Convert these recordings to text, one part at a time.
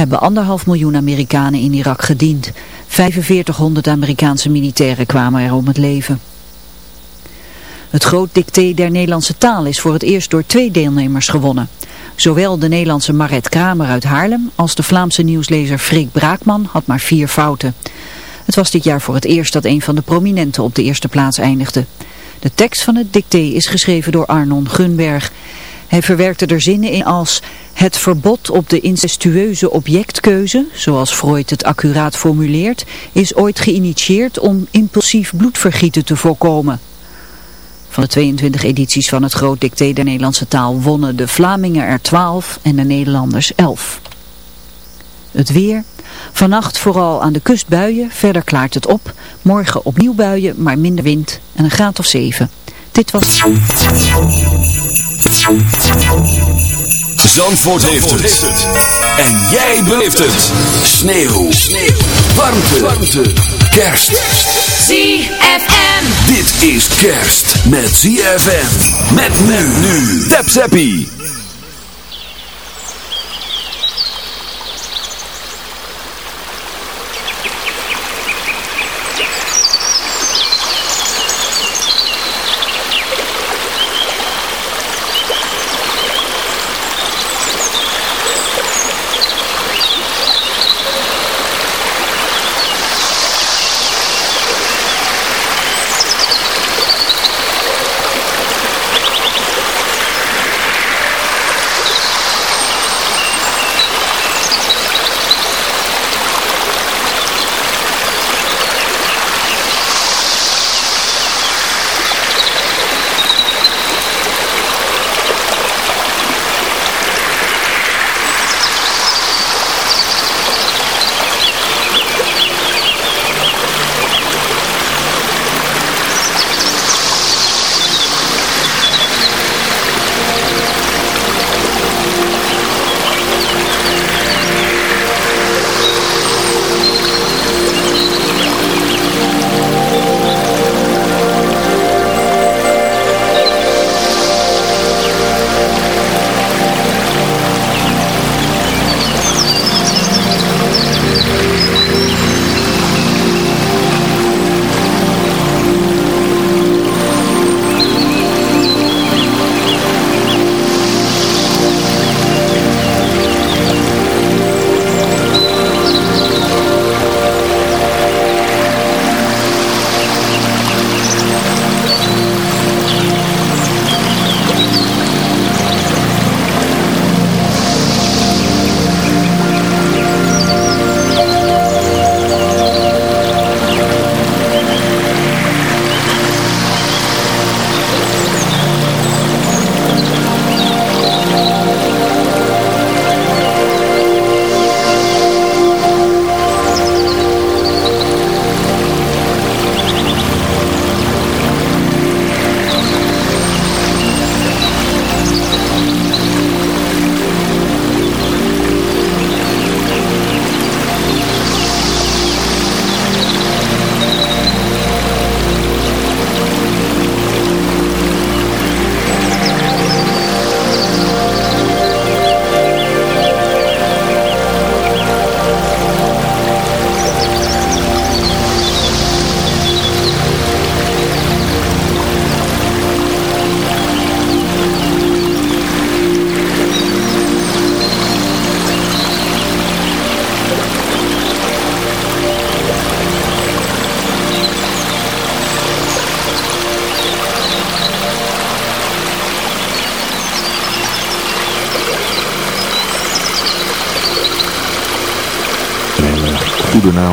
hebben anderhalf miljoen Amerikanen in Irak gediend. 4500 Amerikaanse militairen kwamen er om het leven. Het groot dicté der Nederlandse taal is voor het eerst door twee deelnemers gewonnen. Zowel de Nederlandse Maret Kramer uit Haarlem als de Vlaamse nieuwslezer Freek Braakman had maar vier fouten. Het was dit jaar voor het eerst dat een van de prominenten op de eerste plaats eindigde. De tekst van het dicté is geschreven door Arnon Gunberg. Hij verwerkte er zinnen in als het verbod op de incestueuze objectkeuze, zoals Freud het accuraat formuleert, is ooit geïnitieerd om impulsief bloedvergieten te voorkomen. Van de 22 edities van het Groot Dicté der Nederlandse taal wonnen de Vlamingen er 12 en de Nederlanders 11. Het weer. Vannacht vooral aan de kust buien, verder klaart het op. Morgen opnieuw buien, maar minder wind en een graad of 7. Dit was... Zandvoort, heeft, het. En jij beleeft het. Sneeuw. Sneeuw. Warmte. Warmte. Kerst. ZFM. Dit is kerst met ZFM. Met men nu. Tap Zappie.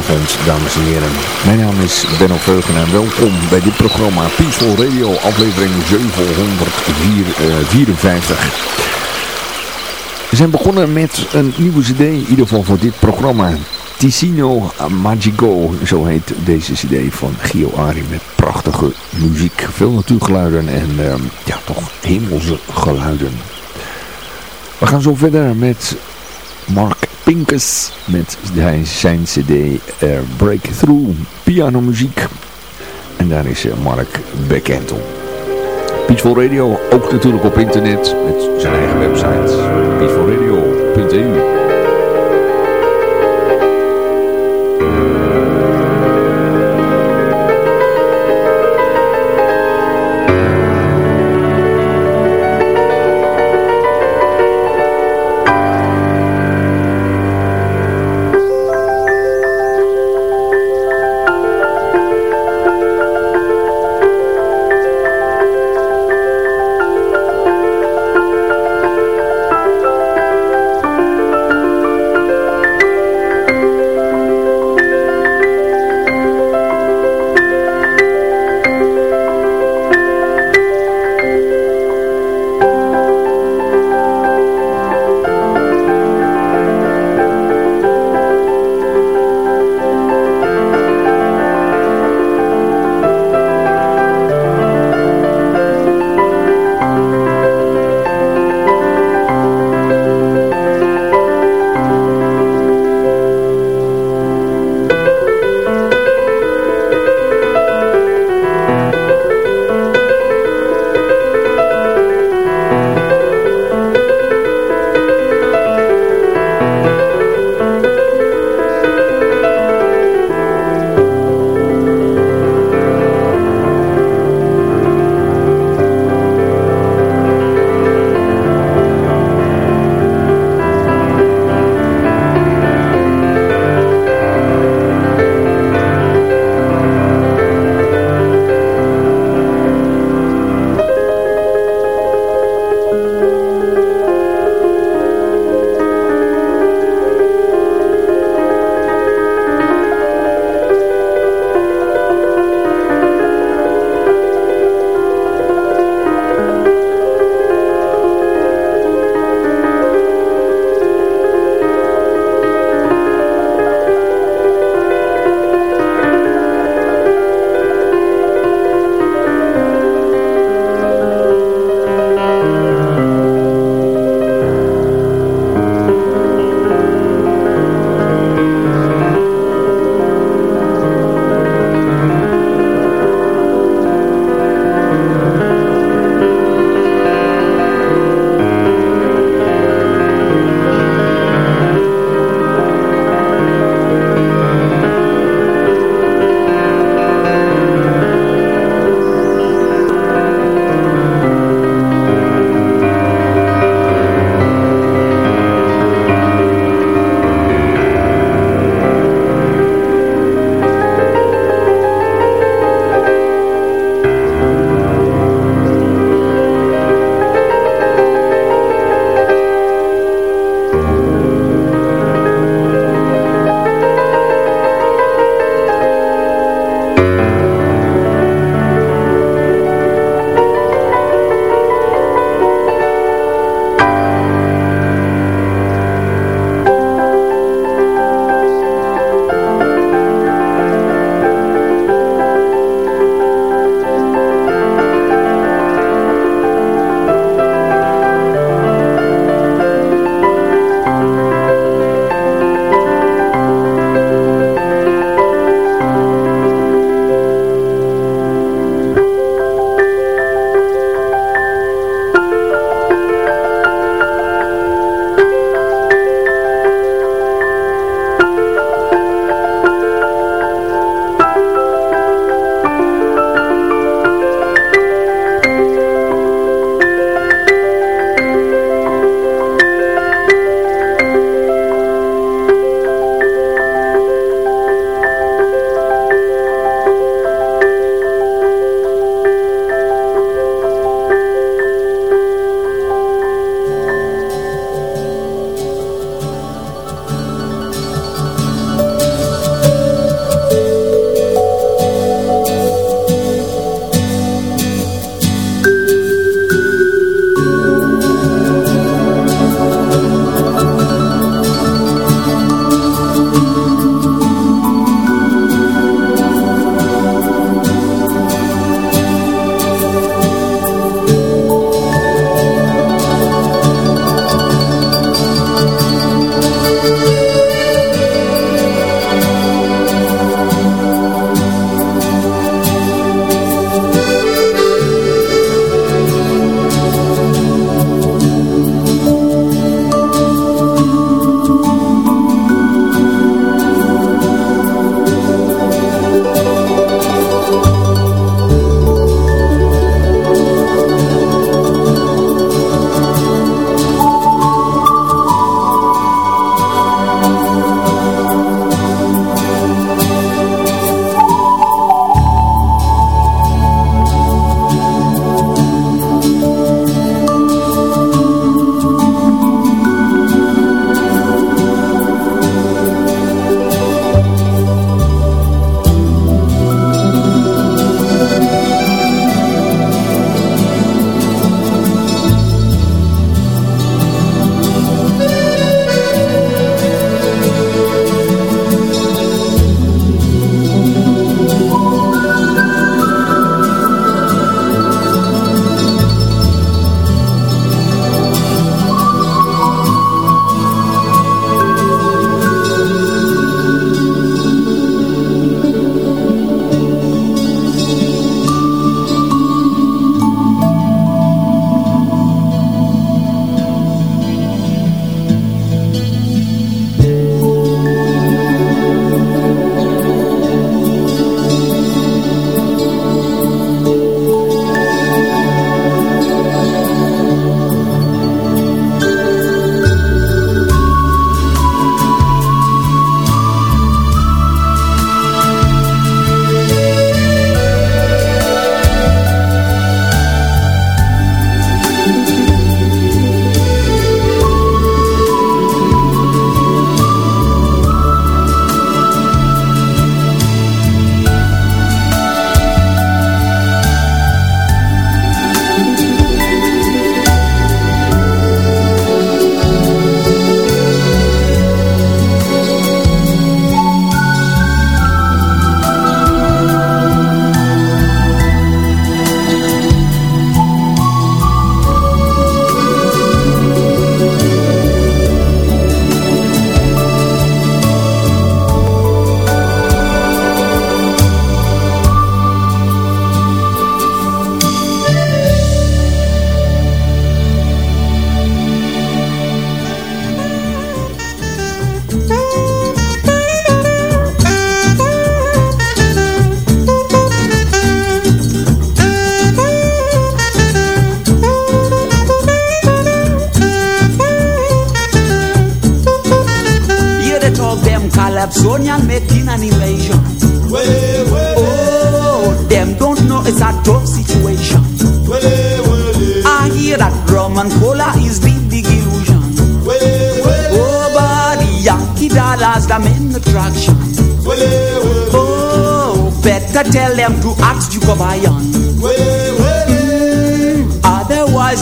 Dames en heren. Mijn naam is Benno Veugen en welkom bij dit programma Peaceful Radio, aflevering 754. We zijn begonnen met een nieuwe cd, in ieder geval voor dit programma. Ticino Magico, zo heet deze cd van Gio Ari met prachtige muziek. Veel natuurgeluiden en ehm, ja, toch hemelse geluiden. We gaan zo verder met Mark Pincus met zijn cd uh, Breakthrough pianomuziek. En daar is uh, Mark bekend om. Peaceful Radio, ook natuurlijk op internet met zijn eigen website peacefulradio.eu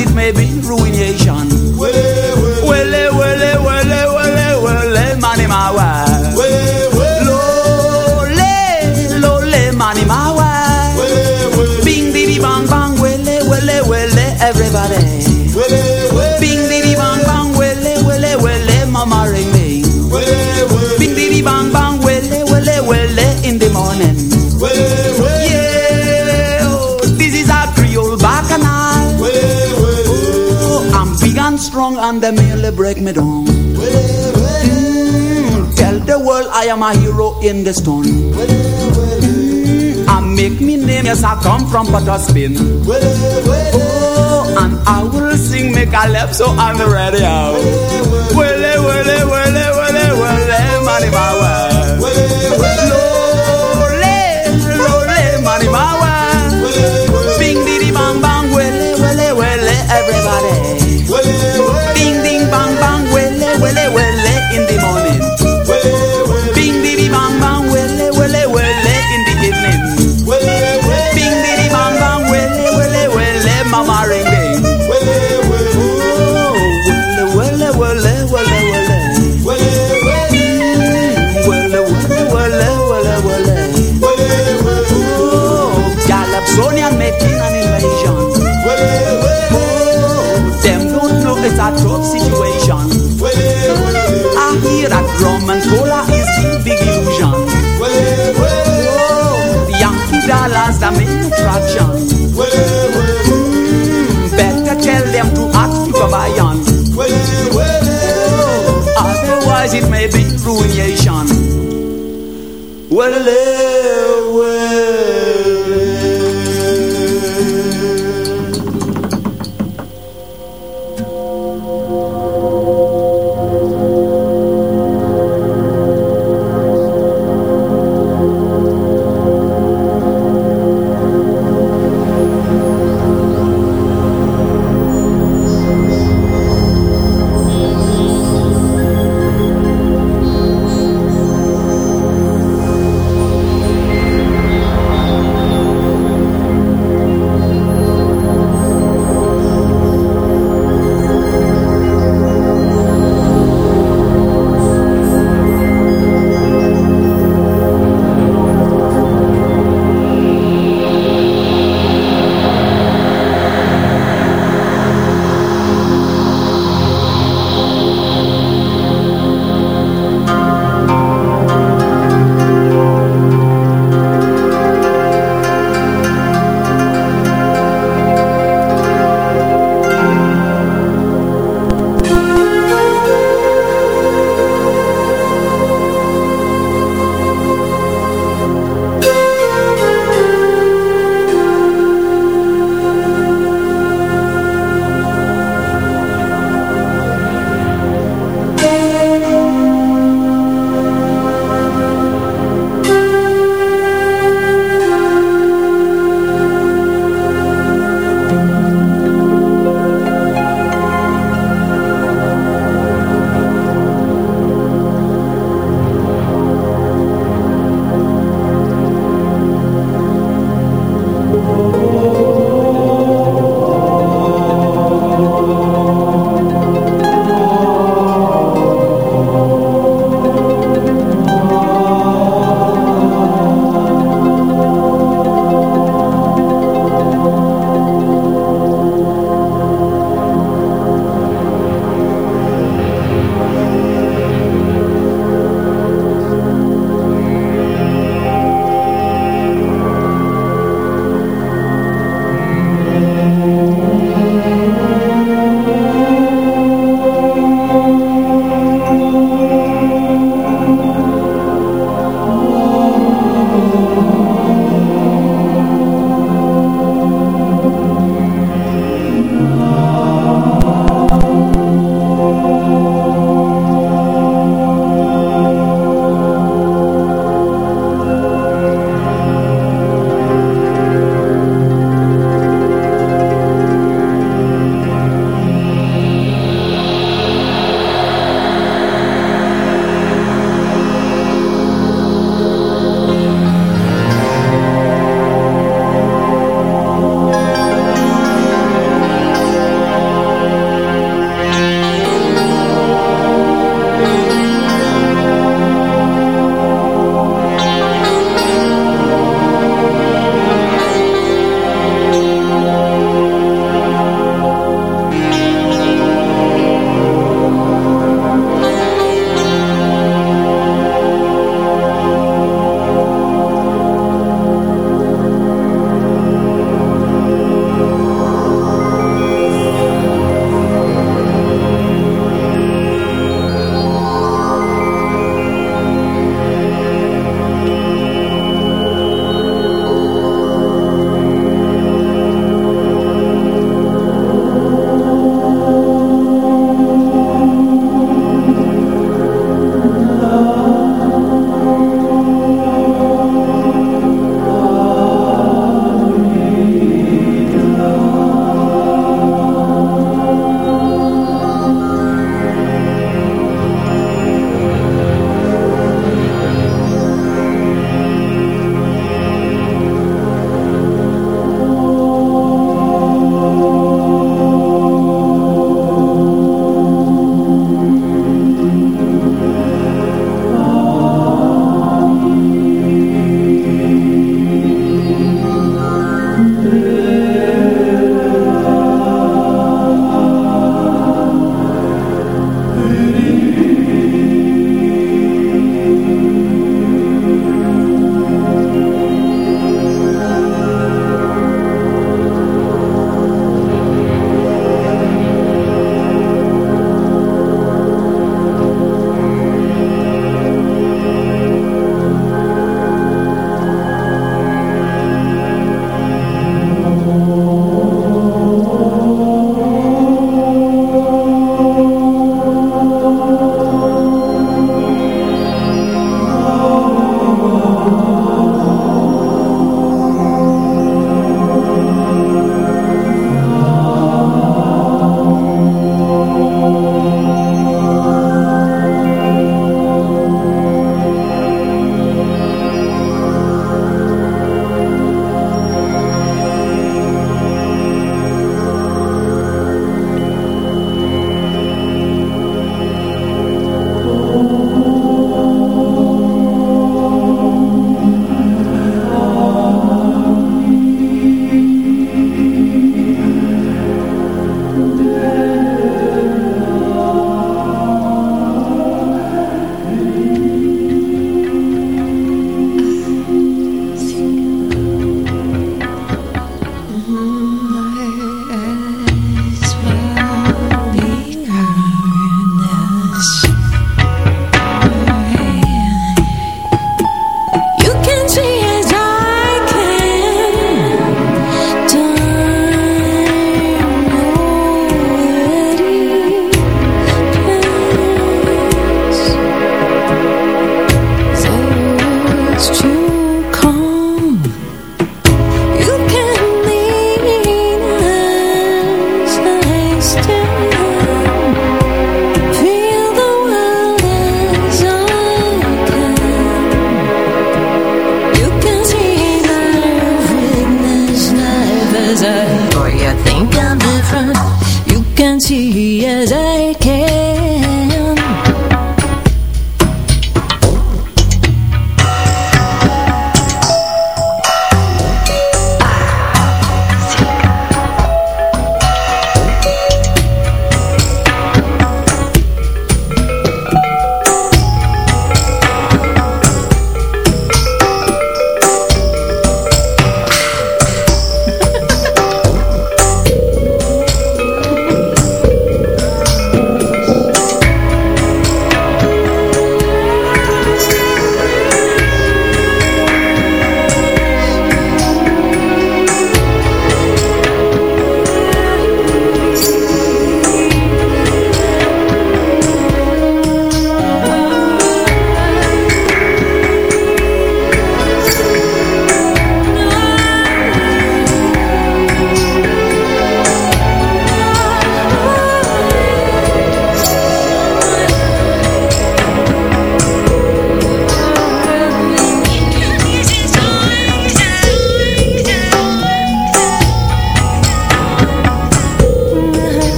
it may be, ruin you. break me down. Mm, tell the world I am a hero in the storm. And I make me name, yes, I come from Potter Spin. Oh, and I will sing, make a left so I'm ready out. it may be ruination. Well, eh, well.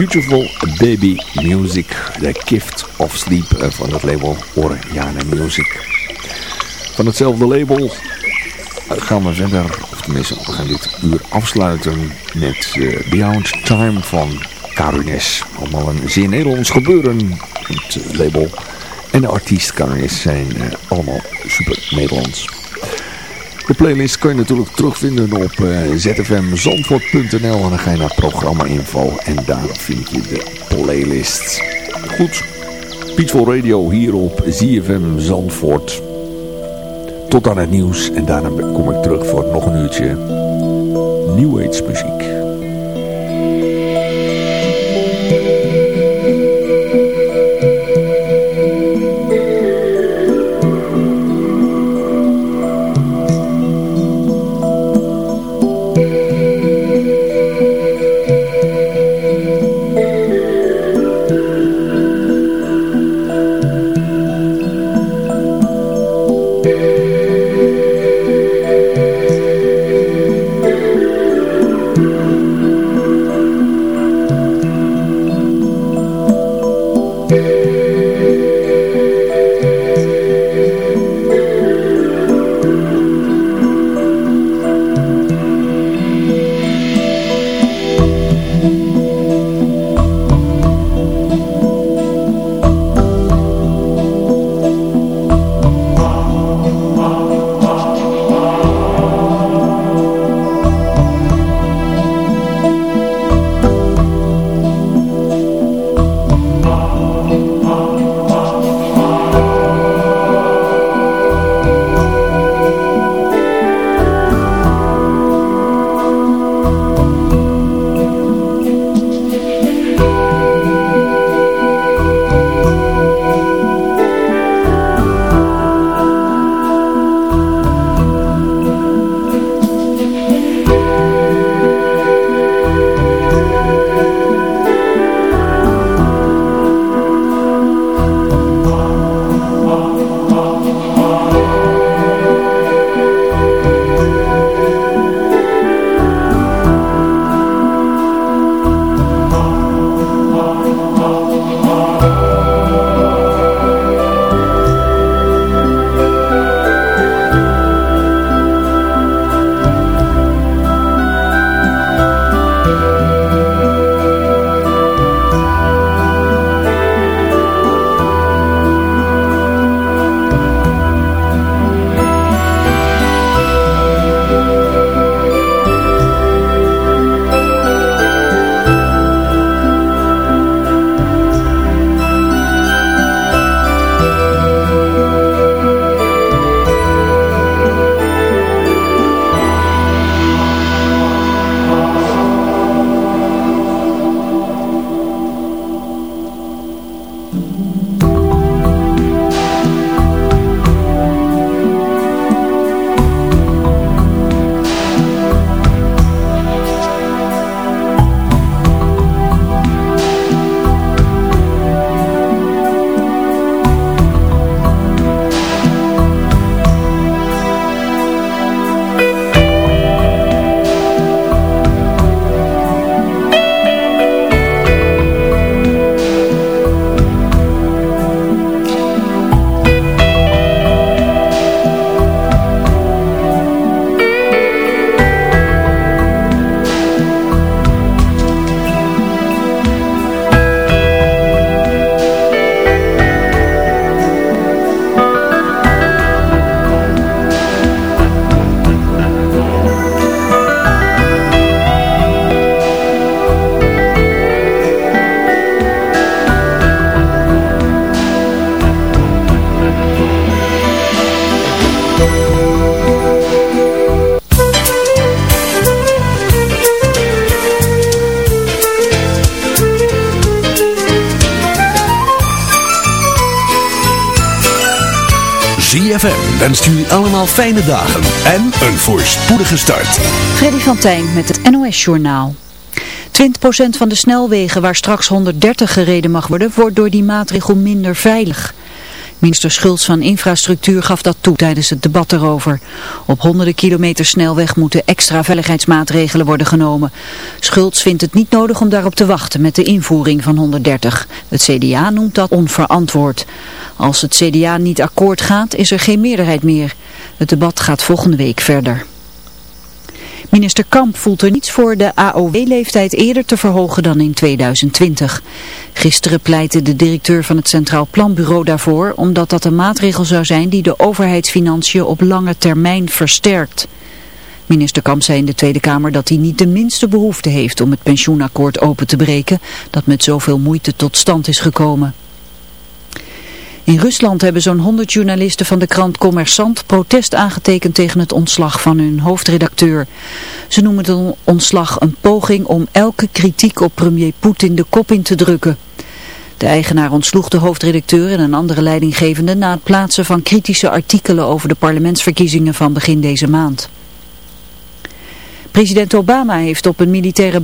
Beautiful Baby Music, The Gift of Sleep eh, van het label Oriana Music. Van hetzelfde label eh, gaan we verder, of tenminste we gaan dit uur afsluiten met uh, Beyond Time van Carunes. Allemaal een zeer Nederlands gebeuren, het label. En de artiest Carunes zijn allemaal super Nederlands. De playlist kun je natuurlijk terugvinden op uh, zfmzandvoort.nl en dan ga je naar programma info en daar vind je de playlist. Goed, Peaceful Radio hier op ZFM Zandvoort. Tot aan het nieuws en daarna kom ik terug voor nog een uurtje New Age. Wenst jullie allemaal fijne dagen en een voorspoedige start. Freddy van Tijn met het NOS Journaal. 20% van de snelwegen waar straks 130 gereden mag worden, wordt door die maatregel minder veilig. Minister Schultz van Infrastructuur gaf dat toe tijdens het debat erover. Op honderden kilometer snelweg moeten extra veiligheidsmaatregelen worden genomen. Schultz vindt het niet nodig om daarop te wachten met de invoering van 130. Het CDA noemt dat onverantwoord. Als het CDA niet akkoord gaat, is er geen meerderheid meer. Het debat gaat volgende week verder. Minister Kamp voelt er niets voor de AOW-leeftijd eerder te verhogen dan in 2020. Gisteren pleitte de directeur van het Centraal Planbureau daarvoor, omdat dat een maatregel zou zijn die de overheidsfinanciën op lange termijn versterkt. Minister Kamp zei in de Tweede Kamer dat hij niet de minste behoefte heeft om het pensioenakkoord open te breken, dat met zoveel moeite tot stand is gekomen. In Rusland hebben zo'n 100 journalisten van de krant Commerçant protest aangetekend tegen het ontslag van hun hoofdredacteur. Ze noemen het ontslag een poging om elke kritiek op premier Poetin de kop in te drukken. De eigenaar ontsloeg de hoofdredacteur en een andere leidinggevende na het plaatsen van kritische artikelen over de parlementsverkiezingen van begin deze maand. President Obama heeft op een militaire